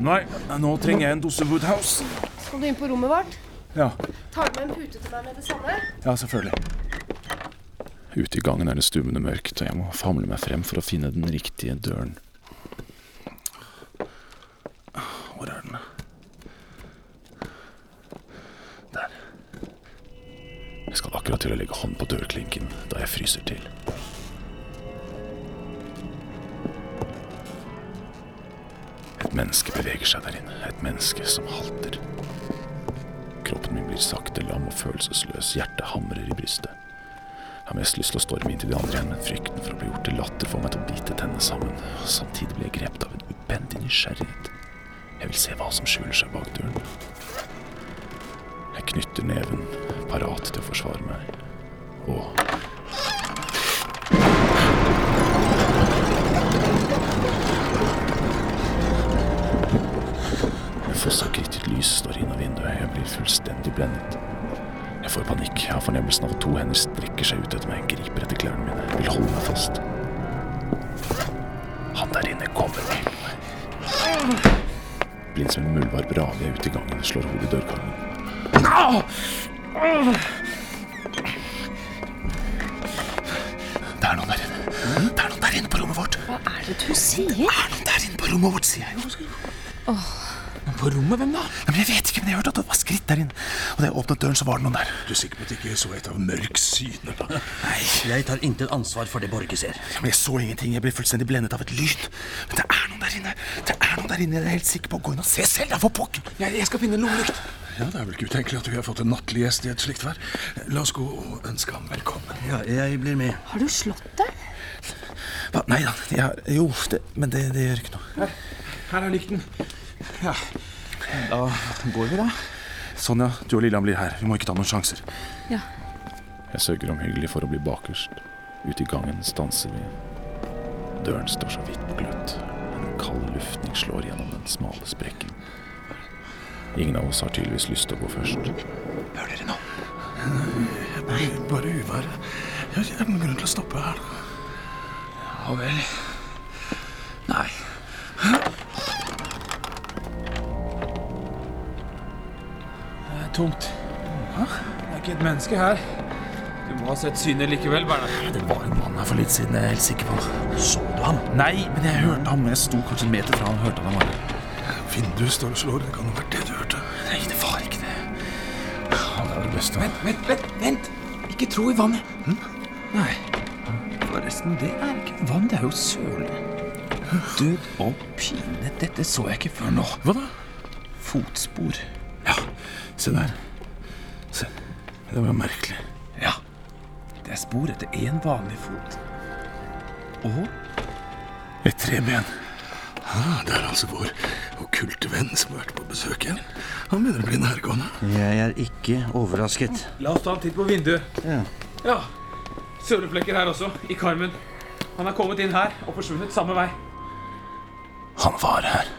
Nei, nå trenger jeg en dose Woodhouse. Skal du inn på rommet vårt? Ja, Tar du med en pute til meg med det samme? ja, selvfølgelig. Ute i gangen er det stummende mørkt, og jeg må famle meg frem for å finne den riktige døren. Hvor er den? Der. Jeg skal akkurat til å legge hånd på dørklinken da jeg fryser til. Et menneske beveger seg der inne. Et menneske som halter. Kroppen min blir sakte lam og følelsesløs. Hjertet hamrer i brystet. Jeg har mest lyst til å storme inn til de andre igjen, men frykten for å bli gjort til latter får meg til å bite tennene sammen. Samtidig blir jeg grepet av en ubendig nysgjerrighet. Jeg vil se hva som skjuler seg bak døren. Jeg knytter neven, parat til å forsvare meg. Og foss av krittet lys står inn av vinduet. Jeg blir fullstendig blendet. Jeg får panikk. Jeg har fornemmelsen av at to hender strekker seg ut etter meg, griper etter klærne mine, vil holde meg fast. Han der inne kommer til meg. Blind som en muldvarp raver jeg ut i gangen, slår hodet i dørkarmen. Det er noen der inne. Det er noen der inne på rommet vårt. Hva er det du sier? Det er noen der inne på rommet vårt, sier jeg jo. På rommet? Hvem da? Ja, Men jeg vet ikke, men jeg hørte at det var skritt der inne. Og da jeg åpnet døren, så var det noen der. Du er sikker på at ikke så et av mørksynet. da? Jeg tar intet ansvar for det Borge ser. Ja, Men jeg så ingenting. Jeg ble fullstendig blendet av et lyn. Men det er noen der inne. Det er noen der inne. Jeg er helt sikker på. Gå inn og se selv, da, for pokker. Jeg, jeg skal finne en lommelykt. Ja, Det er vel ikke utenkelig at vi har fått en nattlig gjest i et slikt vær. La oss gå og ønske ham velkommen. Ja, jeg blir med. Har du slått deg? Hva? Nei da. Jeg har, jo, det, men det, det gjør ikke noe. Her, her er lykten. Ja, da går vi, da. Sonja, du og Lillian blir her. Vi må ikke ta noen sjanser. Ja. Jeg søker omhyggelig for å bli bakerst. Ute i gangen stanser vi. Døren står så vidt på gløtt. En kald luftning slår gjennom den smale sprekken. Ingen av oss har tydeligvis lyst til å gå først. Hører dere nå? Nei, bare uvær. Ja, Er det noen grunn til å stoppe her? Ja vel. Nei. Er tomt. Det er ikke et menneske her. Du må ha sett synet likevel, Bernhard. Det var en mann her for litt siden, jeg er helt sikker på. Så du ham? Nei, men jeg hørte ham. Jeg sto kanskje en meter fra han hørte han var Vinduet står og slår. Det kan ha vært det du hørte. Nei, det var ikke det. Han er det best av. Vent, vent, vent! vent. Ikke tro i vannet. Nei. Forresten, det er ikke vann, det er jo søle. Død og pine. Dette så jeg ikke før nå. Hva da? Fotspor. Se der. Se. Det var merkelig. Ja. Det er spor etter én vanlig fot. Og Et treben. Ah, det er altså vår okkulte venn som har vært på besøk igjen. Han begynner å bli nærgående. Jeg er ikke overrasket. La oss ta en titt på vinduet. Ja. Ja. Søleflekker her også, i karmen. Han er kommet inn her og forsvunnet samme vei. Han var her.